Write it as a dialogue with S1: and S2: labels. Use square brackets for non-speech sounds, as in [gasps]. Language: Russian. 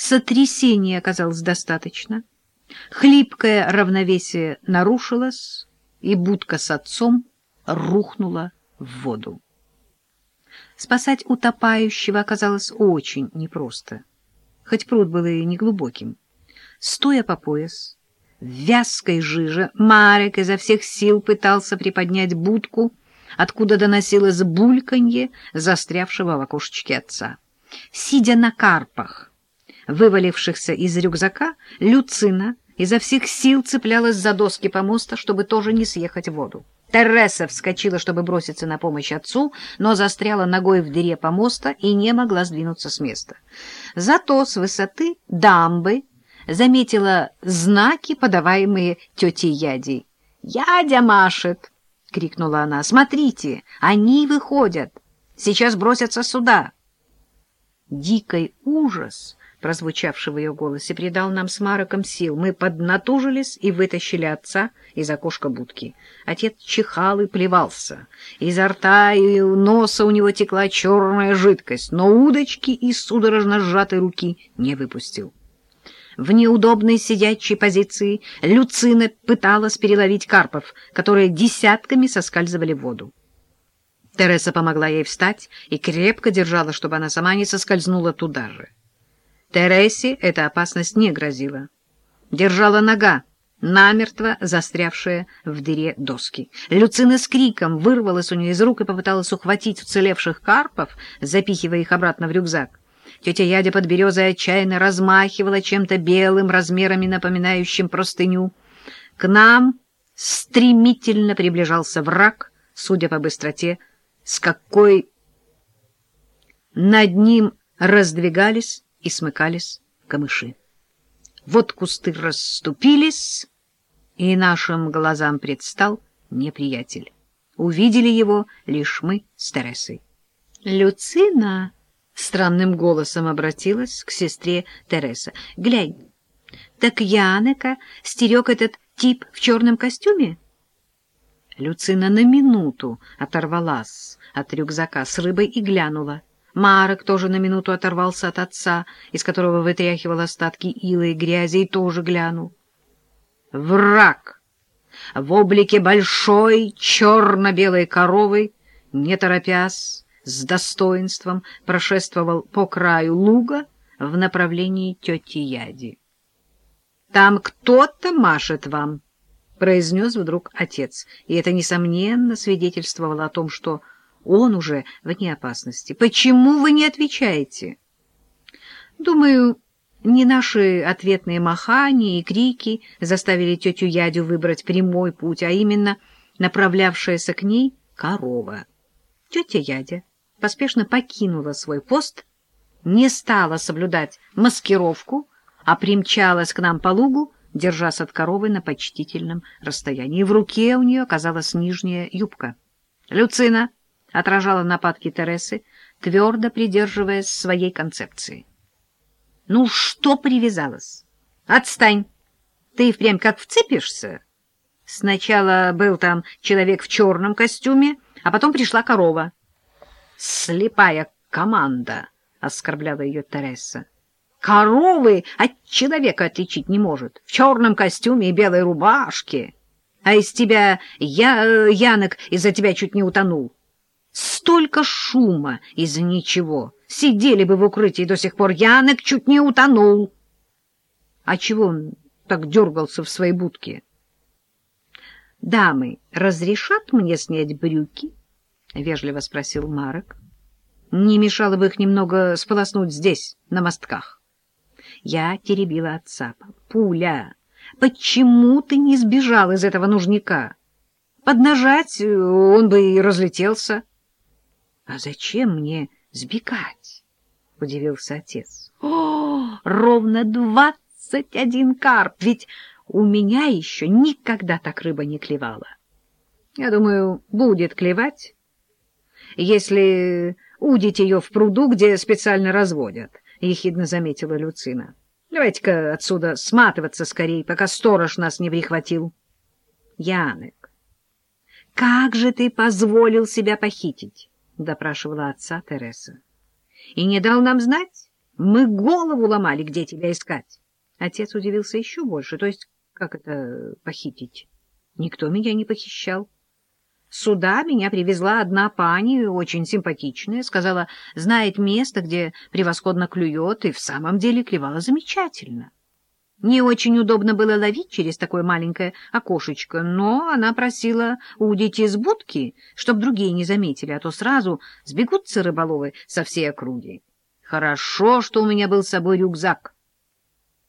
S1: Сотрясения оказалось достаточно. Хлипкое равновесие нарушилось, и будка с отцом рухнула в воду. Спасать утопающего оказалось очень непросто, хоть пруд был и неглубоким. Стоя по пояс, в вязкой жиже, Марек изо всех сил пытался приподнять будку, откуда доносилось бульканье застрявшего в окошечке отца. Сидя на карпах, вывалившихся из рюкзака, Люцина изо всех сил цеплялась за доски помоста, чтобы тоже не съехать в воду. Тереса вскочила, чтобы броситься на помощь отцу, но застряла ногой в дыре помоста и не могла сдвинуться с места. Зато с высоты дамбы заметила знаки, подаваемые тетей Ядей. «Ядя машет!» — крикнула она. «Смотрите, они выходят! Сейчас бросятся сюда!» Дикий ужас прозвучавший в ее голосе, придал нам с Мароком сил. Мы поднатужились и вытащили отца из окошка будки. Отец чихал и плевался. Изо рта и носа у него текла черная жидкость, но удочки из судорожно сжатой руки не выпустил. В неудобной сидячей позиции Люцина пыталась переловить карпов, которые десятками соскальзывали в воду. Тереса помогла ей встать и крепко держала, чтобы она сама не соскользнула туда же. Тересе эта опасность не грозила. Держала нога, намертво застрявшая в дыре доски. Люцина с криком вырвалась у нее из рук и попыталась ухватить уцелевших карпов, запихивая их обратно в рюкзак. Тетя Ядя под березой отчаянно размахивала чем-то белым, размерами напоминающим простыню. К нам стремительно приближался враг, судя по быстроте, с какой над ним раздвигались и смыкались камыши. Вот кусты расступились, и нашим глазам предстал неприятель. Увидели его лишь мы с Тересой. «Люцина!» — странным голосом обратилась к сестре Тереса. «Глянь, так Янека стерег этот тип в черном костюме?» Люцина на минуту оторвалась от рюкзака с рыбой и глянула. Марок тоже на минуту оторвался от отца, из которого вытряхивал остатки ила и грязи, и тоже глянул. Враг! В облике большой черно-белой коровы, не торопясь, с достоинством прошествовал по краю луга в направлении тети Яди. — Там кто-то машет вам, — произнес вдруг отец, и это, несомненно, свидетельствовало о том, что он уже вне опасности. Почему вы не отвечаете? Думаю, не наши ответные махания и крики заставили тетю Ядю выбрать прямой путь, а именно направлявшаяся к ней корова. Тетя Ядя поспешно покинула свой пост, не стала соблюдать маскировку, а примчалась к нам по лугу, держась от коровы на почтительном расстоянии. В руке у нее оказалась нижняя юбка. — Люцина! Отражала нападки Тересы, твердо придерживаясь своей концепции. — Ну, что привязалась? Отстань! Ты впрямь как вцепишься? Сначала был там человек в черном костюме, а потом пришла корова. — Слепая команда! — оскорбляла ее Тереса. — Коровы от человека отличить не может, в черном костюме и белой рубашке. А из тебя я, э, Янок, из-за тебя чуть не утонул. Столько шума из-за ничего. Сидели бы в укрытии до сих пор. Янок чуть не утонул. А чего он так дергался в своей будке? — Дамы, разрешат мне снять брюки? — вежливо спросил Марок. — Не мешало бы их немного сполоснуть здесь, на мостках. Я теребила отца. — Пуля, почему ты не сбежал из этого нужника? Поднажать он бы и разлетелся. — А зачем мне сбегать? — удивился отец. [gasps] — О, ровно двадцать один карп! Ведь у меня еще никогда так рыба не клевала. Я думаю, будет клевать, если удить ее в пруду, где специально разводят, — ехидно заметила Люцина. — Давайте-ка отсюда сматываться скорее, пока сторож нас не прихватил. — Янек, как же ты позволил себя похитить? — допрашивала отца Тереса. — И не дал нам знать, Мы голову ломали, где тебя искать. Отец удивился еще больше. То есть, как это похитить? Никто меня не похищал. Сюда меня привезла одна пани, очень симпатичная, сказала, знает место, где превосходно клюет, и в самом деле клевала замечательно. Не очень удобно было ловить через такое маленькое окошечко, но она просила удить из будки, чтоб другие не заметили, а то сразу сбегутся рыболовы со всей округи. Хорошо, что у меня был с собой рюкзак.